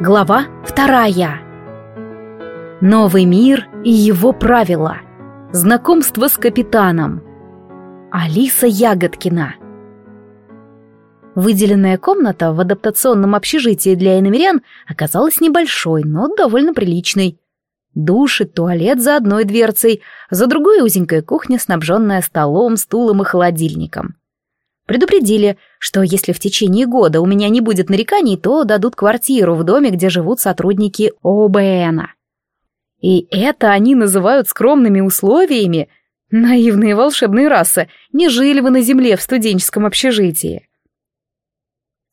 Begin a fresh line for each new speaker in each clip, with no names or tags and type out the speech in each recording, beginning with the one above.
Глава вторая. Новый мир и его правила. Знакомство с капитаном. Алиса Ягодкина. Выделенная комната в адаптационном общежитии для иномерян оказалась небольшой, но довольно приличной. Душ и туалет за одной дверцей, за другой узенькая кухня, снабженная столом, стулом и холодильником. Предупредили, что если в течение года у меня не будет нареканий, то дадут квартиру в доме, где живут сотрудники ОБНа. И это они называют скромными условиями. Наивные волшебные расы, не жили вы на земле в студенческом общежитии.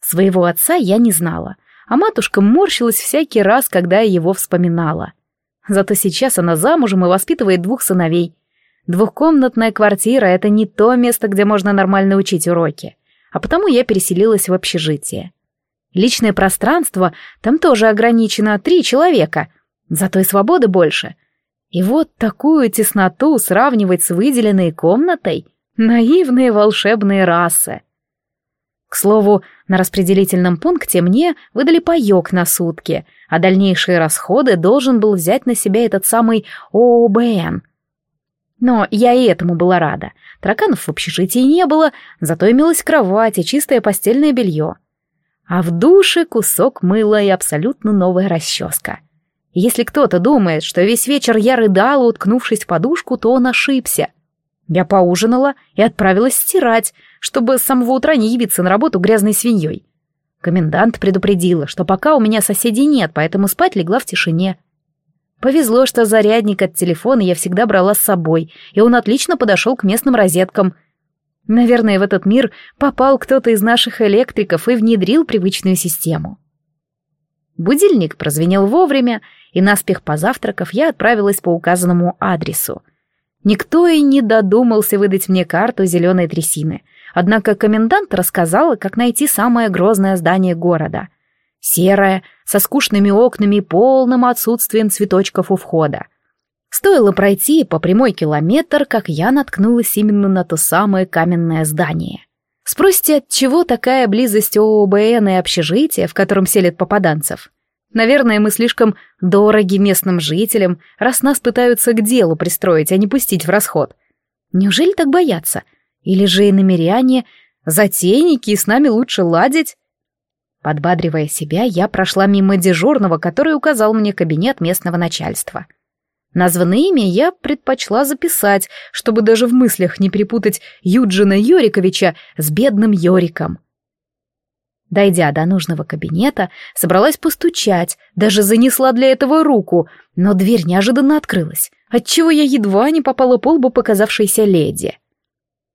Своего отца я не знала, а матушка морщилась всякий раз, когда я его вспоминала. Зато сейчас она замужем и воспитывает двух сыновей — Двухкомнатная квартира — это не то место, где можно нормально учить уроки. А потому я переселилась в общежитие. Личное пространство там тоже ограничено три человека, зато и свободы больше. И вот такую тесноту сравнивать с выделенной комнатой — наивные волшебные расы. К слову, на распределительном пункте мне выдали паёк на сутки, а дальнейшие расходы должен был взять на себя этот самый ООБН — но я и этому была рада. Тараканов в общежитии не было, зато имелась кровать и чистое постельное белье. А в душе кусок мыла и абсолютно новая расческа. Если кто-то думает, что весь вечер я рыдала, уткнувшись в подушку, то он ошибся. Я поужинала и отправилась стирать, чтобы с самого утра не явиться на работу грязной свиньей. Комендант предупредила, что пока у меня соседей нет, поэтому спать легла в тишине. Повезло, что зарядник от телефона я всегда брала с собой, и он отлично подошел к местным розеткам. Наверное, в этот мир попал кто-то из наших электриков и внедрил привычную систему. Будильник прозвенел вовремя, и наспех позавтракав я отправилась по указанному адресу. Никто и не додумался выдать мне карту зеленой трясины, однако комендант рассказала, как найти самое грозное здание города — серая, со скучными окнами, полным отсутствием цветочков у входа. Стоило пройти по прямой километр, как я наткнулась именно на то самое каменное здание. Спросите, от чего такая близость ООБН и общежития, в котором селят попаданцев? Наверное, мы слишком дороги местным жителям, раз нас пытаются к делу пристроить, а не пустить в расход. Неужели так боятся? Или же иномеряне, затейники, и с нами лучше ладить? Подбадривая себя, я прошла мимо дежурного, который указал мне кабинет местного начальства. Названное имя я предпочла записать, чтобы даже в мыслях не перепутать Юджина Йориковича с бедным Йориком. Дойдя до нужного кабинета, собралась постучать, даже занесла для этого руку, но дверь неожиданно открылась, отчего я едва не попала по лбу показавшейся леди.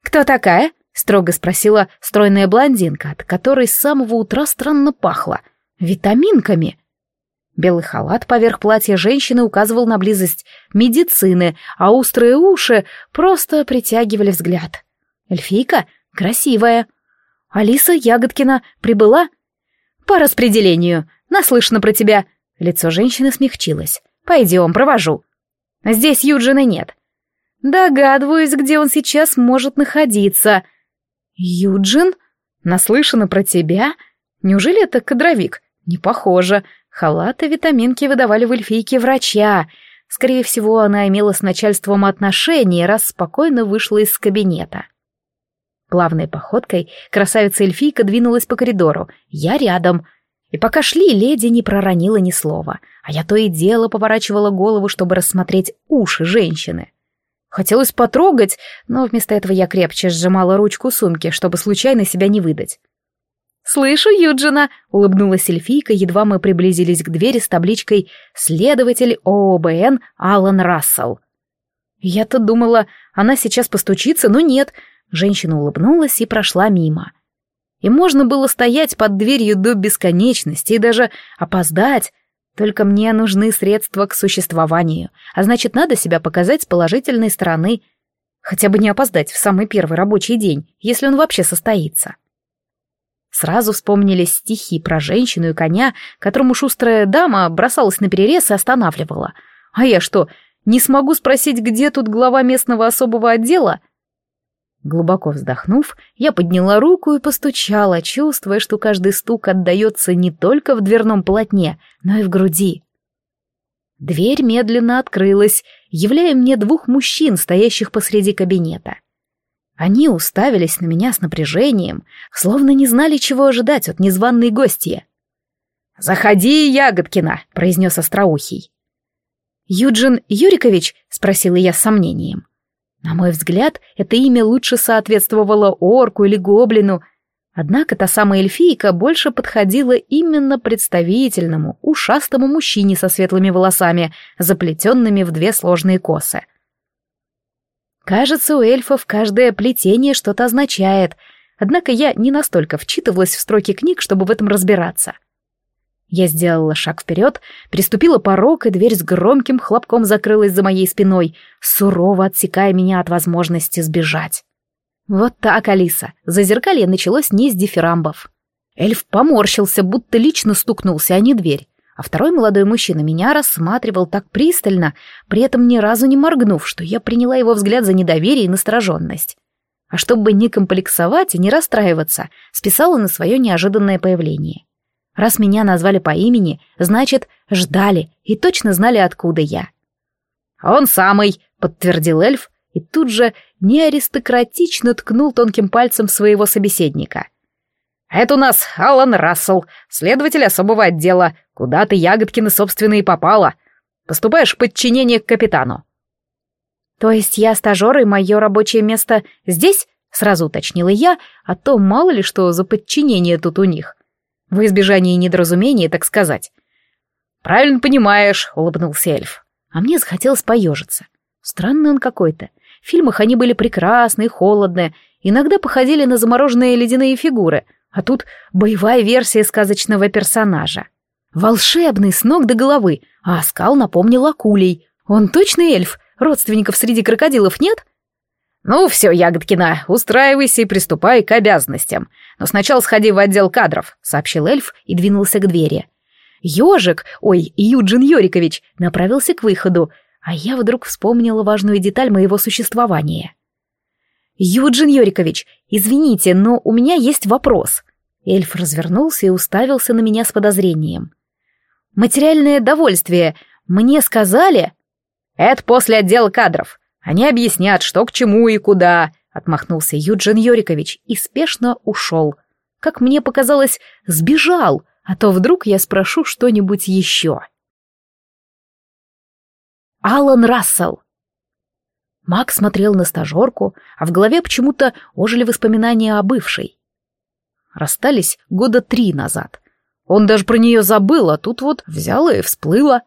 «Кто такая?» — строго спросила стройная блондинка, от которой с самого утра странно пахло. «Витаминками!» Белый халат поверх платья женщины указывал на близость медицины, а острые уши просто притягивали взгляд. Эльфийка красивая. Алиса Ягодкина прибыла. «По распределению. Наслышно про тебя». Лицо женщины смягчилось. «Пойдем, провожу». «Здесь Юджина нет». «Догадываюсь, где он сейчас может находиться», «Юджин? Наслышана про тебя? Неужели это кадровик? Не похоже. Халаты витаминки выдавали в эльфийке врача. Скорее всего, она имела с начальством отношения, раз спокойно вышла из кабинета». Плавной походкой красавица-эльфийка двинулась по коридору. «Я рядом». И пока шли, леди не проронила ни слова, а я то и дело поворачивала голову, чтобы рассмотреть уши женщины. Хотелось потрогать, но вместо этого я крепче сжимала ручку сумки, чтобы случайно себя не выдать. «Слышу, Юджина!» — улыбнулась эльфийка, едва мы приблизились к двери с табличкой «Следователь ООБН Алан Рассел». Я-то думала, она сейчас постучится, но нет. Женщина улыбнулась и прошла мимо. И можно было стоять под дверью до бесконечности и даже опоздать, только мне нужны средства к существованию, а значит, надо себя показать с положительной стороны. Хотя бы не опоздать в самый первый рабочий день, если он вообще состоится. Сразу вспомнились стихи про женщину и коня, которому шустрая дама бросалась на перерез и останавливала. А я что, не смогу спросить, где тут глава местного особого отдела? Глубоко вздохнув, я подняла руку и постучала, чувствуя, что каждый стук отдается не только в дверном полотне, но и в груди. Дверь медленно открылась, являя мне двух мужчин, стоящих посреди кабинета. Они уставились на меня с напряжением, словно не знали, чего ожидать от незваной гостья. «Заходи, Ягодкина!» — произнес Остроухий. «Юджин Юрикович?» — спросила я с сомнением. На мой взгляд, это имя лучше соответствовало орку или гоблину, однако та самая эльфийка больше подходила именно представительному, ушастому мужчине со светлыми волосами, заплетенными в две сложные косы. Кажется, у эльфов каждое плетение что-то означает, однако я не настолько вчитывалась в строки книг, чтобы в этом разбираться. — я сделала шаг вперед, приступила порог, и дверь с громким хлопком закрылась за моей спиной, сурово отсекая меня от возможности сбежать. Вот так, Алиса, зазеркалье началось не с дифирамбов. Эльф поморщился, будто лично стукнулся, а не дверь. А второй молодой мужчина меня рассматривал так пристально, при этом ни разу не моргнув, что я приняла его взгляд за недоверие и настороженность. А чтобы не комплексовать и не расстраиваться, списала на свое неожиданное появление. Раз меня назвали по имени, значит, ждали и точно знали, откуда я. «Он самый», — подтвердил эльф, и тут же неаристократично ткнул тонким пальцем своего собеседника. «Это у нас Алан Рассел, следователь особого отдела. Куда ты, ягодкины собственные попала. Поступаешь в подчинение к капитану». «То есть я стажер, и мое рабочее место здесь?» — сразу уточнила я, а то мало ли что за подчинение тут у них во избежание недоразумения, так сказать. «Правильно понимаешь», — улыбнулся эльф. А мне захотелось поежиться. Странный он какой-то. В фильмах они были прекрасные, холодные, иногда походили на замороженные ледяные фигуры, а тут боевая версия сказочного персонажа. Волшебный с ног до головы, а оскал напомнил акулей. Он точно эльф? Родственников среди крокодилов нет? Ну все, Ягодкина, устраивайся и приступай к обязанностям. Но сначала сходи в отдел кадров, сообщил эльф и двинулся к двери. Ёжик, ой, Юджин Юрикович, направился к выходу, а я вдруг вспомнила важную деталь моего существования. «Юджин Юрикович, извините, но у меня есть вопрос». Эльф развернулся и уставился на меня с подозрением. «Материальное довольствие. Мне сказали...» «Это после отдела кадров. Они объяснят, что к чему и куда», — отмахнулся Юджин Йорикович и спешно ушел. Как мне показалось, сбежал, а то вдруг я спрошу что-нибудь еще. Алан Рассел Мак смотрел на стажерку, а в голове почему-то ожили воспоминания о бывшей. Расстались года три назад. Он даже про нее забыл, а тут вот взяла и всплыла.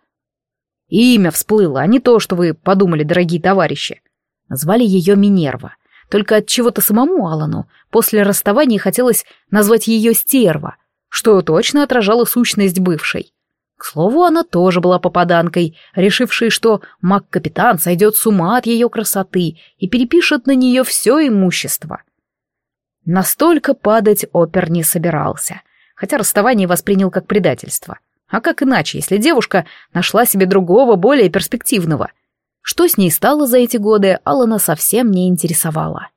Имя всплыло, а не то, что вы подумали, дорогие товарищи. Назвали ее Минерва. Только от чего-то самому Алану после расставания хотелось назвать ее Стерва, что точно отражало сущность бывшей. К слову, она тоже была попаданкой, решившей, что маг-капитан сойдет с ума от ее красоты и перепишет на нее все имущество. Настолько падать опер не собирался, хотя расставание воспринял как предательство — а как иначе, если девушка нашла себе другого, более перспективного? Что с ней стало за эти годы, Алана совсем не интересовала.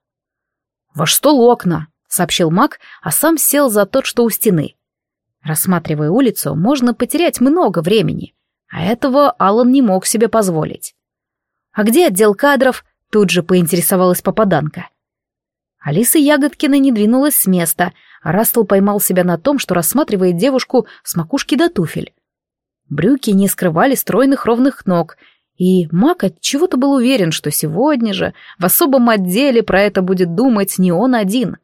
«Во что окна?» — сообщил маг, а сам сел за тот, что у стены. Рассматривая улицу, можно потерять много времени, а этого Алан не мог себе позволить. «А где отдел кадров?» — тут же поинтересовалась попаданка. Алиса Ягодкина не двинулась с места, Растл поймал себя на том, что рассматривает девушку с макушки до туфель. Брюки не скрывали стройных ровных ног, и Мак отчего-то был уверен, что сегодня же в особом отделе про это будет думать не он один.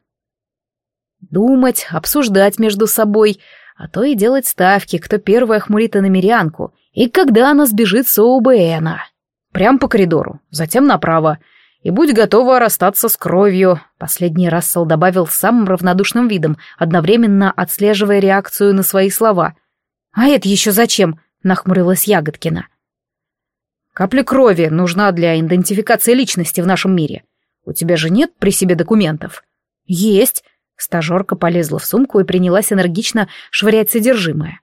Думать, обсуждать между собой, а то и делать ставки, кто первая хмурит иномерянку и когда она сбежит с ОБНа. Прям по коридору, затем направо — и будь готова расстаться с кровью», — последний Рассел добавил самым равнодушным видом, одновременно отслеживая реакцию на свои слова. «А это еще зачем?» — нахмурилась Ягодкина. «Капля крови нужна для идентификации личности в нашем мире. У тебя же нет при себе документов?» «Есть», — стажерка полезла в сумку и принялась энергично швырять содержимое.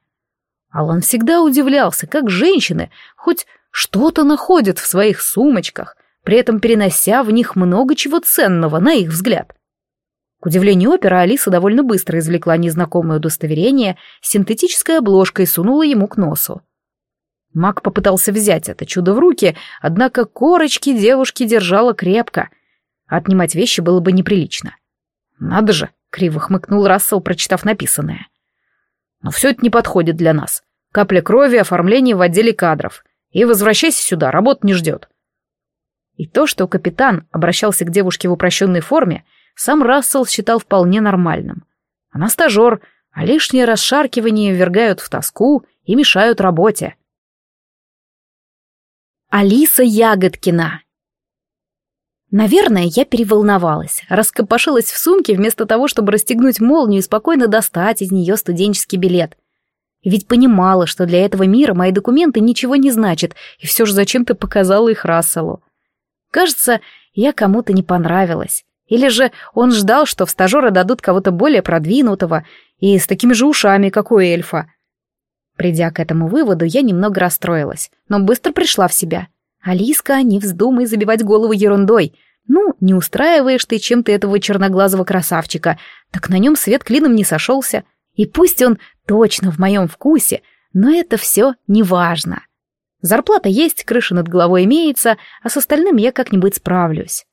Алан всегда удивлялся, как женщины хоть что-то находят в своих сумочках, при этом перенося в них много чего ценного, на их взгляд. К удивлению опера, Алиса довольно быстро извлекла незнакомое удостоверение синтетической обложкой и сунула ему к носу. Мак попытался взять это чудо в руки, однако корочки девушки держала крепко. Отнимать вещи было бы неприлично. «Надо же!» — криво хмыкнул Рассел, прочитав написанное. «Но все это не подходит для нас. Капля крови, оформление в отделе кадров. И возвращайся сюда, работа не ждет. И то, что капитан обращался к девушке в упрощенной форме, сам Рассел считал вполне нормальным. Она стажер, а лишние расшаркивания ввергают в тоску и мешают работе. Алиса Ягодкина Наверное, я переволновалась, раскопошилась в сумке вместо того, чтобы расстегнуть молнию и спокойно достать из нее студенческий билет. Ведь понимала, что для этого мира мои документы ничего не значат, и все же зачем-то показала их Расселу. Кажется, я кому-то не понравилась. Или же он ждал, что в стажера дадут кого-то более продвинутого и с такими же ушами, как у эльфа. Придя к этому выводу, я немного расстроилась, но быстро пришла в себя. «Алиска, не вздумай забивать голову ерундой. Ну, не устраиваешь ты чем-то этого черноглазого красавчика, так на нем свет клином не сошелся. И пусть он точно в моем вкусе, но это все неважно». Зарплата есть, крыша над головой имеется, а с остальным я как-нибудь справлюсь.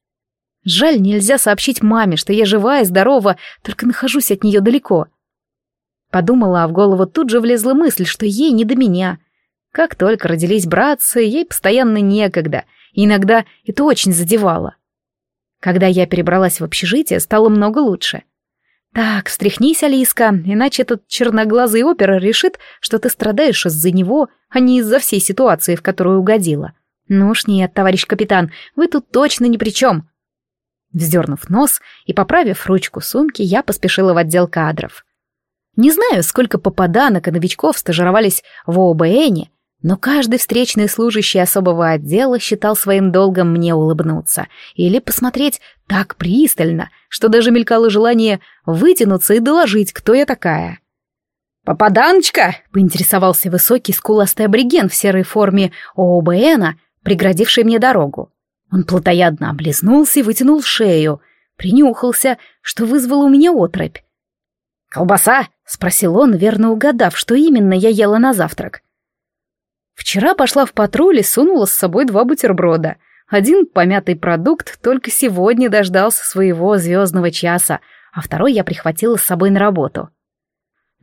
Жаль, нельзя сообщить маме, что я жива и здорова, только нахожусь от нее далеко. Подумала, а в голову тут же влезла мысль, что ей не до меня. Как только родились братцы, ей постоянно некогда, и иногда это очень задевало. Когда я перебралась в общежитие, стало много лучше. — «Так, встряхнись, Алиска, иначе этот черноглазый опера решит, что ты страдаешь из-за него, а не из-за всей ситуации, в которую угодила. Ну уж нет, товарищ капитан, вы тут точно ни при чем». Вздернув нос и поправив ручку сумки, я поспешила в отдел кадров. Не знаю, сколько попаданок и новичков стажировались в ОБНе, но каждый встречный служащий особого отдела считал своим долгом мне улыбнуться или посмотреть так пристально, что даже мелькало желание вытянуться и доложить, кто я такая. «Попаданочка!» — поинтересовался высокий скуластый абориген в серой форме ООБНа, преградивший мне дорогу. Он плотоядно облизнулся и вытянул шею, принюхался, что вызвало у меня отрыбь. «Колбаса?» — спросил он, верно угадав, что именно я ела на завтрак. Вчера пошла в патруль и сунула с собой два бутерброда. Один помятый продукт только сегодня дождался своего звездного часа, а второй я прихватила с собой на работу.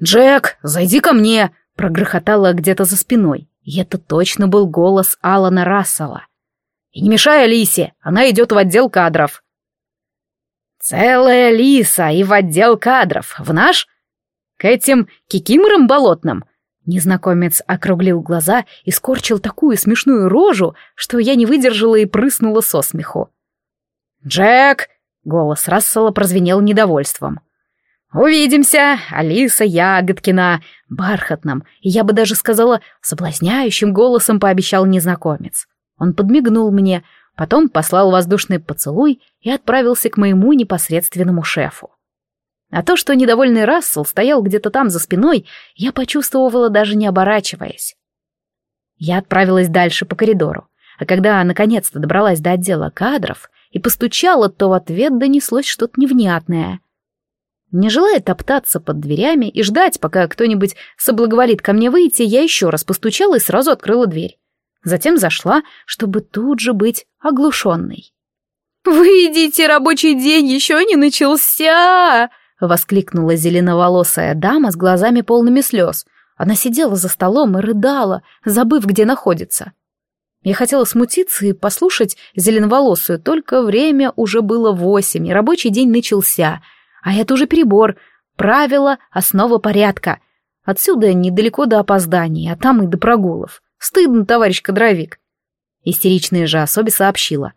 «Джек, зайди ко мне!» — прогрохотала где-то за спиной. И это точно был голос Алана Рассела. «И не мешай Алисе, она идет в отдел кадров». «Целая лиса и в отдел кадров, в наш? К этим кикиморам болотным?» Незнакомец округлил глаза и скорчил такую смешную рожу, что я не выдержала и прыснула со смеху. «Джек!» — голос Рассела прозвенел недовольством. «Увидимся, Алиса Ягодкина!» — бархатным, я бы даже сказала, соблазняющим голосом пообещал незнакомец. Он подмигнул мне, потом послал воздушный поцелуй и отправился к моему непосредственному шефу. А то, что недовольный Рассел стоял где-то там за спиной, я почувствовала, даже не оборачиваясь. Я отправилась дальше по коридору, а когда наконец-то добралась до отдела кадров и постучала, то в ответ донеслось что-то невнятное. Не желая топтаться под дверями и ждать, пока кто-нибудь соблаговолит ко мне выйти, я еще раз постучала и сразу открыла дверь. Затем зашла, чтобы тут же быть оглушенной. «Выйдите, рабочий день еще не начался!» — воскликнула зеленоволосая дама с глазами полными слез. Она сидела за столом и рыдала, забыв, где находится. Я хотела смутиться и послушать зеленоволосую, только время уже было восемь, и рабочий день начался. А это уже перебор. Правило — основа порядка. Отсюда недалеко до опозданий, а там и до прогулов. Стыдно, товарищ кадровик. Истеричная же особи сообщила.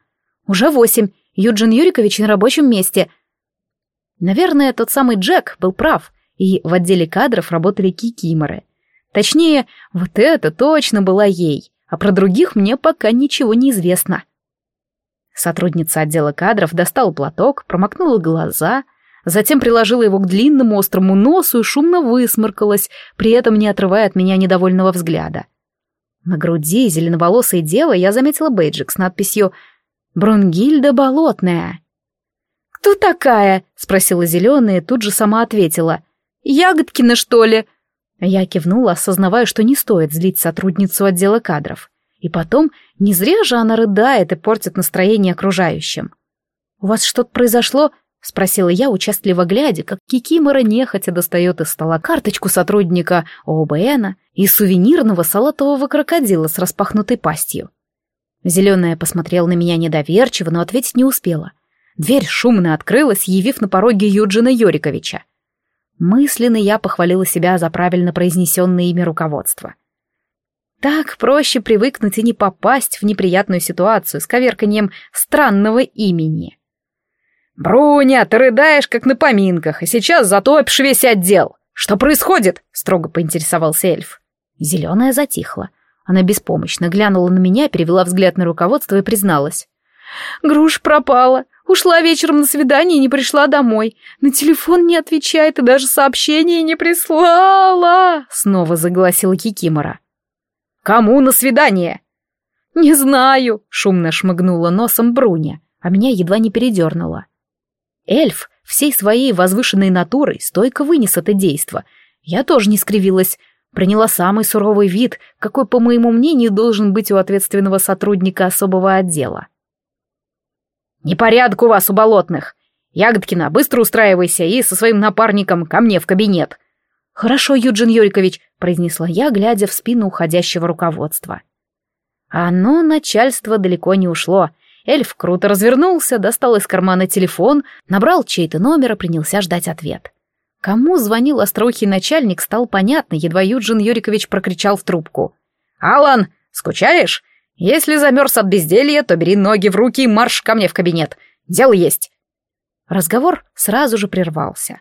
«Уже восемь. Юджин Юрикович на рабочем месте. Наверное, тот самый Джек был прав, и в отделе кадров работали кикиморы. Точнее, вот это точно была ей, а про других мне пока ничего не известно. Сотрудница отдела кадров достала платок, промокнула глаза, затем приложила его к длинному острому носу и шумно высморкалась, при этом не отрывая от меня недовольного взгляда. На груди зеленоволосой девы я заметила бейджик с надписью «Брунгильда Болотная». «Кто такая?» — спросила зеленая, тут же сама ответила. «Ягодкина, что ли?» Я кивнула, осознавая, что не стоит злить сотрудницу отдела кадров. И потом, не зря же она рыдает и портит настроение окружающим. «У вас что-то произошло?» — спросила я, участливо глядя, как Кикимора нехотя достает из стола карточку сотрудника ОБНа и сувенирного салатового крокодила с распахнутой пастью. Зеленая посмотрела на меня недоверчиво, но ответить не успела. Дверь шумно открылась, явив на пороге Юджина Йориковича. Мысленно я похвалила себя за правильно произнесенное имя руководства. Так проще привыкнуть и не попасть в неприятную ситуацию с коверканием странного имени. «Бруня, ты рыдаешь, как на поминках, и сейчас затопишь весь отдел. Что происходит?» — строго поинтересовался эльф. Зеленая затихла. Она беспомощно глянула на меня, перевела взгляд на руководство и призналась. «Груш пропала. Ушла вечером на свидание и не пришла домой. На телефон не отвечает и даже сообщение не прислала!» Снова загласила Кикимора. «Кому на свидание?» «Не знаю», — шумно шмыгнула носом Бруня, а меня едва не передернула. Эльф всей своей возвышенной натурой стойко вынес это действо. Я тоже не скривилась, приняла самый суровый вид, какой, по моему мнению, должен быть у ответственного сотрудника особого отдела. Непорядок у вас у болотных. Ягодкина, быстро устраивайся и со своим напарником ко мне в кабинет. Хорошо, Юджин Юрикович, произнесла я, глядя в спину уходящего руководства. Оно начальство далеко не ушло. Эльф круто развернулся, достал из кармана телефон, набрал чей-то номер и принялся ждать ответ. Кому звонил остроухий начальник, стал понятно, едва Юджин Юрикович прокричал в трубку. «Алан, скучаешь? Если замерз от безделья, то бери ноги в руки и марш ко мне в кабинет. Дело есть. Разговор сразу же прервался.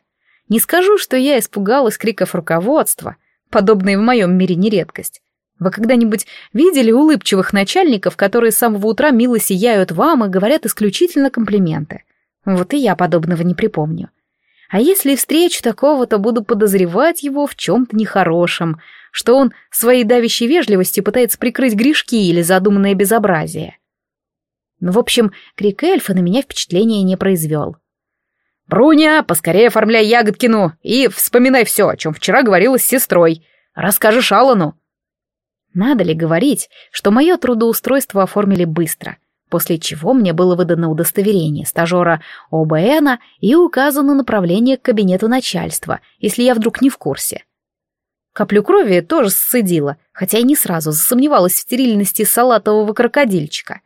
Не скажу, что я испугалась криков руководства. Подобные в моем мире не редкость. Вы когда-нибудь видели улыбчивых начальников, которые с самого утра мило сияют вам и говорят исключительно комплименты? Вот и я подобного не припомню. А если встречу такого, то буду подозревать его в чем-то нехорошем, что он своей давящей вежливости пытается прикрыть грешки или задуманное безобразие. Ну, в общем, крик эльфа на меня впечатление не произвел. «Бруня, поскорее оформляй Ягодкину и вспоминай все, о чем вчера говорила с сестрой. Расскажешь Аллану». Надо ли говорить, что мое трудоустройство оформили быстро — после чего мне было выдано удостоверение стажера ОБНа и указано направление к кабинету начальства, если я вдруг не в курсе. Каплю крови тоже сцедила, хотя и не сразу засомневалась в стерильности салатового крокодильчика.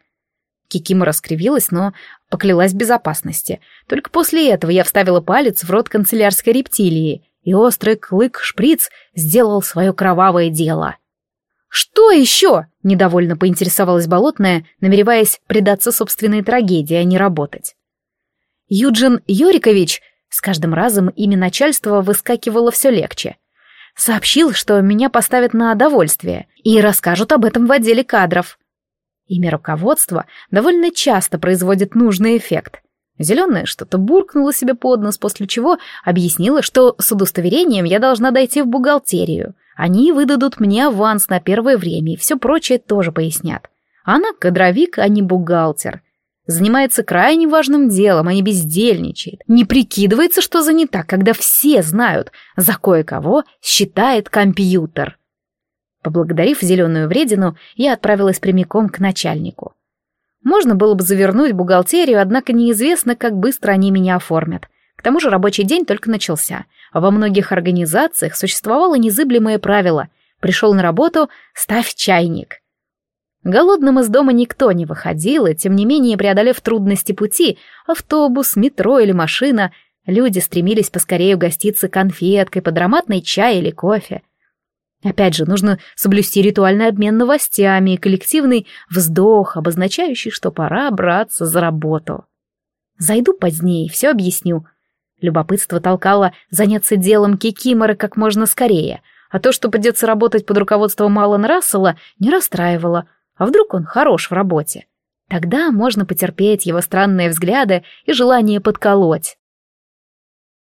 Кикима раскривилась, но поклялась безопасности. Только после этого я вставила палец в рот канцелярской рептилии, и острый клык-шприц сделал свое кровавое дело. «Что еще?» — недовольно поинтересовалась Болотная, намереваясь предаться собственной трагедии, а не работать. «Юджин Йорикович. — с каждым разом имя начальства выскакивало все легче. «Сообщил, что меня поставят на довольствие и расскажут об этом в отделе кадров». Имя руководства довольно часто производит нужный эффект. Зеленая что-то буркнула себе под нос, после чего объяснила, что с удостоверением я должна дойти в бухгалтерию — они выдадут мне аванс на первое время и все прочее тоже пояснят. Она кадровик, а не бухгалтер. Занимается крайне важным делом, а не бездельничает. Не прикидывается, что занята, когда все знают, за кое-кого считает компьютер. Поблагодарив зеленую вредину, я отправилась прямиком к начальнику. Можно было бы завернуть бухгалтерию, однако неизвестно, как быстро они меня оформят. К тому же рабочий день только начался — во многих организациях существовало незыблемое правило «пришел на работу, ставь чайник». Голодным из дома никто не выходил, и тем не менее, преодолев трудности пути, автобус, метро или машина, люди стремились поскорее угоститься конфеткой под ароматный чай или кофе. Опять же, нужно соблюсти ритуальный обмен новостями и коллективный вздох, обозначающий, что пора браться за работу. Зайду позднее, все объясню, Любопытство толкало заняться делом Кикимора как можно скорее, а то, что придется работать под руководством Алана Рассела, не расстраивало. А вдруг он хорош в работе? Тогда можно потерпеть его странные взгляды и желание подколоть.